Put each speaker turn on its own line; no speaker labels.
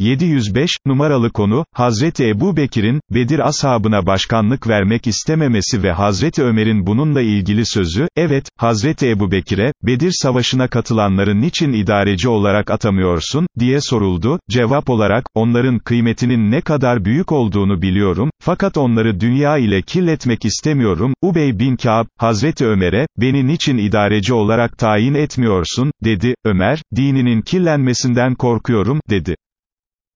705, numaralı konu, Hazreti Ebu Bekir'in, Bedir ashabına başkanlık vermek istememesi ve Hazreti Ömer'in bununla ilgili sözü, evet, Hazreti Ebu Bekir'e, Bedir savaşına katılanların niçin idareci olarak atamıyorsun, diye soruldu, cevap olarak, onların kıymetinin ne kadar büyük olduğunu biliyorum, fakat onları dünya ile kirletmek istemiyorum, Ubey bin Ka'b, Hazreti Ömer'e, beni niçin idareci olarak tayin etmiyorsun, dedi, Ömer, dininin kirlenmesinden korkuyorum, dedi.